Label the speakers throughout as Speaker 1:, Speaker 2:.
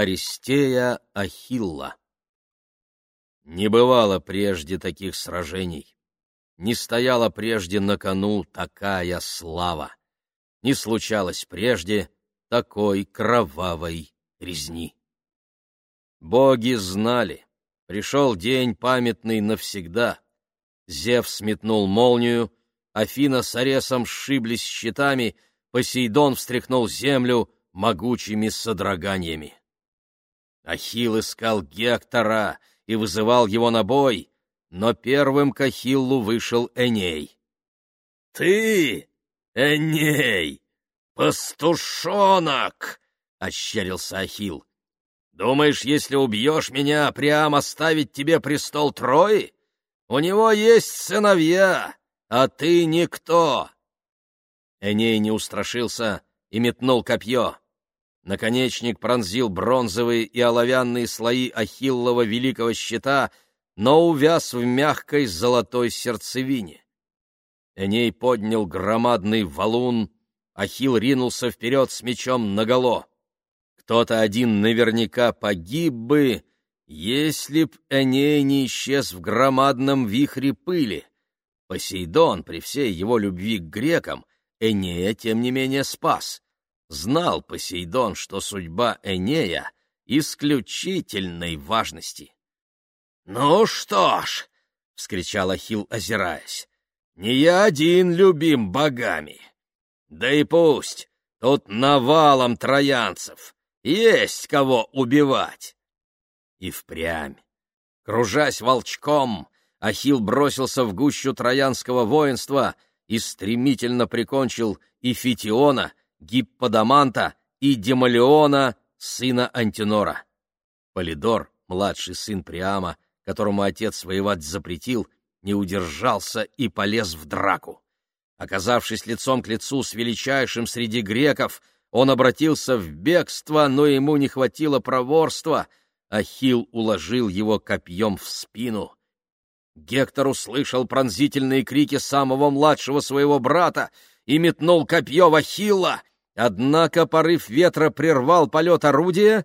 Speaker 1: Аристея Ахилла Не бывало прежде таких сражений, не стояла прежде на кону такая слава, не случалось прежде такой кровавой резни. Боги знали, пришел день памятный навсегда. Зев сметнул молнию, Афина с Аресом сшиблись щитами, Посейдон встряхнул землю могучими содроганиями. Ахилл искал Гектора и вызывал его на бой, но первым к Ахиллу вышел Эней. — Ты, Эней, пастушонок! — ощерился Ахилл. — Думаешь, если убьешь меня, прямо ставить тебе престол Трои? У него есть сыновья, а ты никто. Эней не устрашился и метнул копье. Наконечник пронзил бронзовые и оловянные слои Ахиллова великого щита, но увяз в мягкой золотой сердцевине. Эней поднял громадный валун, Ахилл ринулся вперед с мечом наголо. Кто-то один наверняка погиб бы, если б Эней не исчез в громадном вихре пыли. Посейдон, при всей его любви к грекам, Энея, тем не менее, спас. Знал Посейдон, что судьба Энея исключительной важности. — Ну что ж, — вскричал Ахилл, озираясь, — не я один любим богами. Да и пусть, тут навалом троянцев, есть кого убивать. И впрямь, кружась волчком, Ахилл бросился в гущу троянского воинства — и стремительно прикончил и Фитиона, Гипподаманта и Демалиона, сына Антинора. Полидор, младший сын Приама, которому отец воевать запретил, не удержался и полез в драку. Оказавшись лицом к лицу с величайшим среди греков, он обратился в бегство, но ему не хватило проворства. Ахилл уложил его копьем в спину. Гектор услышал пронзительные крики самого младшего своего брата и метнул копье в Ахилла, однако порыв ветра прервал полет орудия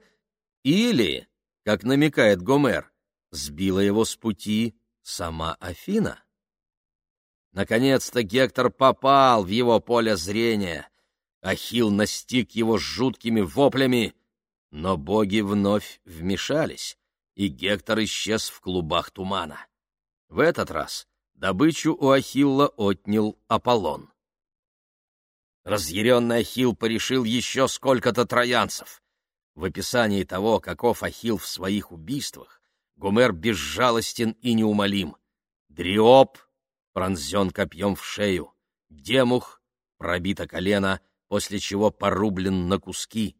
Speaker 1: или, как намекает Гомер, сбила его с пути сама Афина. Наконец-то Гектор попал в его поле зрения. Ахилл настиг его жуткими воплями, но боги вновь вмешались, и Гектор исчез в клубах тумана. В этот раз добычу у Ахилла отнял Аполлон. Разъяренный Ахилл порешил еще сколько-то троянцев. В описании того, каков Ахилл в своих убийствах, Гомер безжалостен и неумолим. Дриоп пронзен копьем в шею, Демух пробито колено, после чего порублен на куски,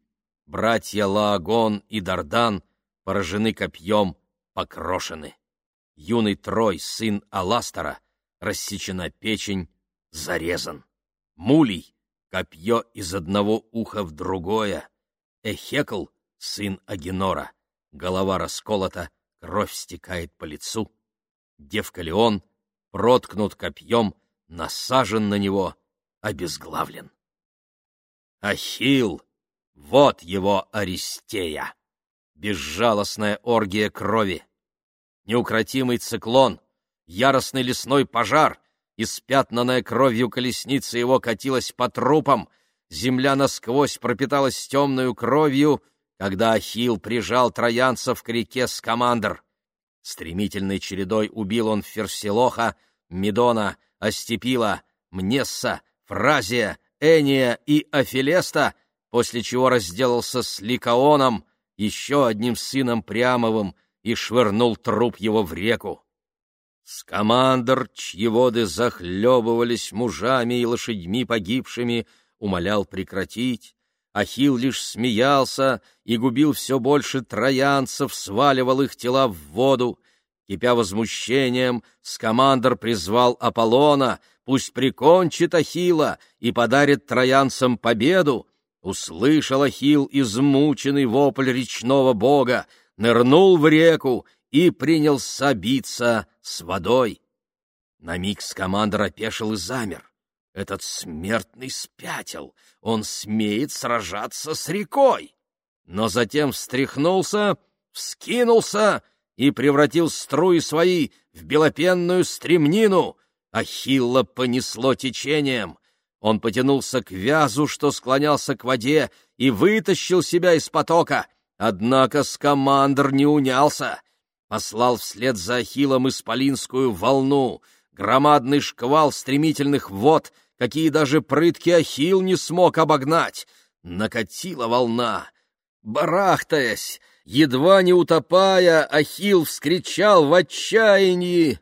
Speaker 1: братья Лаагон и Дардан поражены копьем, покрошены юный Трой, сын Аластера, рассечена печень, зарезан. Мулей — копье из одного уха в другое. Эхекл — сын Агенора, голова расколота, кровь стекает по лицу. Девка Леон проткнут копьем, насажен на него, обезглавлен. Ахилл — вот его Аристея! Безжалостная оргия крови! неукротимый циклон, яростный лесной пожар, испятнанная кровью колесница его катилась по трупам, земля насквозь пропиталась темную кровью, когда Ахилл прижал троянцев к реке Скамандр. Стремительной чередой убил он Ферсилоха, Медона, Астепила, Мнесса, Фразия, Эния и Афилеста, после чего разделался с Ликаоном, еще одним сыном Приамовым, и швырнул труп его в реку. Скамандр, чьи воды захлебывались мужами и лошадьми погибшими, умолял прекратить. Ахилл лишь смеялся и губил все больше троянцев, сваливал их тела в воду. Кипя возмущением, Скамандр призвал Аполлона, пусть прикончит Ахилла и подарит троянцам победу. Услышал Ахилл измученный вопль речного бога — нырнул в реку и принялся биться с водой. На миг скамандр опешил и замер. Этот смертный спятил, он смеет сражаться с рекой. но затем встряхнулся, вскинулся и превратил струи свои в белопенную стремнину. Ахилла понесло течением. Он потянулся к вязу, что склонялся к воде, и вытащил себя из потока. Однако скамандр не унялся. Послал вслед за Ахиллом исполинскую волну, громадный шквал стремительных вод, какие даже прыткий Ахилл не смог обогнать. Накатила волна. Барахтаясь, едва не утопая, Ахилл вскричал в отчаянии.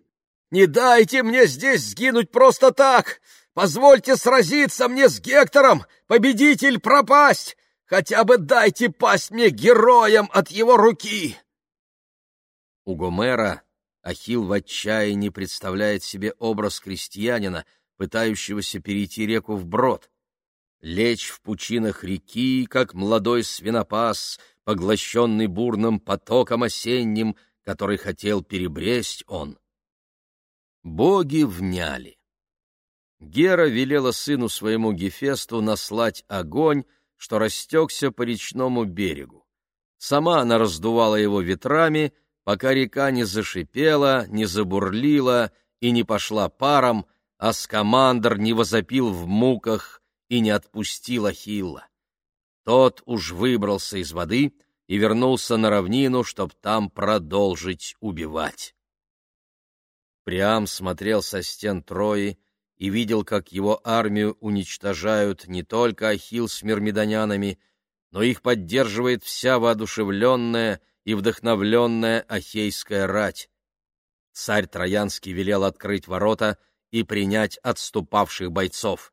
Speaker 1: «Не дайте мне здесь сгинуть просто так! Позвольте сразиться мне с Гектором, победитель пропасть! Хотя бы дайте пасть мне героем от его руки!» У Гомера Ахилл в отчаянии представляет себе образ крестьянина, пытающегося перейти реку вброд. Лечь в пучинах реки, как молодой свинопас, поглощенный бурным потоком осенним, который хотел перебресть он. Боги вняли. Гера велела сыну своему Гефесту наслать огонь, что растекся по речному берегу. Сама она раздувала его ветрами, пока река не зашипела, не забурлила и не пошла паром, а скамандр не возопил в муках и не отпустил Ахилла. Тот уж выбрался из воды и вернулся на равнину, чтоб там продолжить убивать. Приам смотрел со стен Трои, и видел, как его армию уничтожают не только Ахилл с мирмидонянами, но их поддерживает вся воодушевленная и вдохновленная Ахейская рать. Царь Троянский велел открыть ворота и принять отступавших бойцов.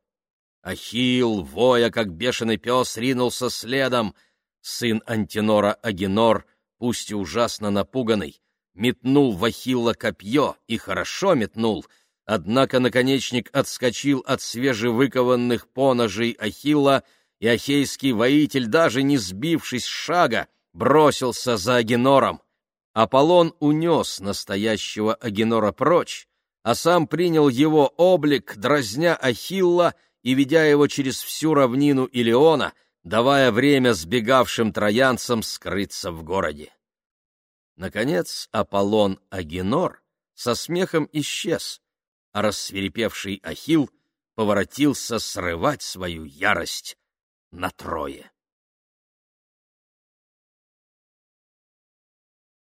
Speaker 1: Ахилл, воя, как бешеный пес, ринулся следом. Сын Антинора Агинор, пусть и ужасно напуганный, метнул в Ахилла копье, и хорошо метнул — Однако наконечник отскочил от свежевыкованных поножей Ахилла, и ахейский воитель, даже не сбившись с шага, бросился за Агенором. Аполлон унес настоящего Агенора прочь, а сам принял его облик, дразня Ахилла и ведя его через всю равнину Илеона, давая время сбегавшим троянцам скрыться в городе. Наконец Аполлон Агенор со смехом исчез, а рассверепевший Ахил поворотился срывать свою ярость на трое.